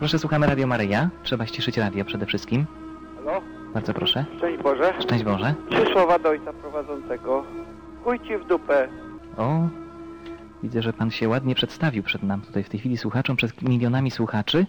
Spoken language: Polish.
Proszę, słuchamy Radio Maryja. Trzeba ściszyć radio przede wszystkim. Halo? Bardzo proszę. Szczęść Boże. Szczęść Boże. Trzy słowa do ojca prowadzącego. Chuj ci w dupę. O, widzę, że pan się ładnie przedstawił przed nam tutaj w tej chwili słuchaczom, przed milionami słuchaczy.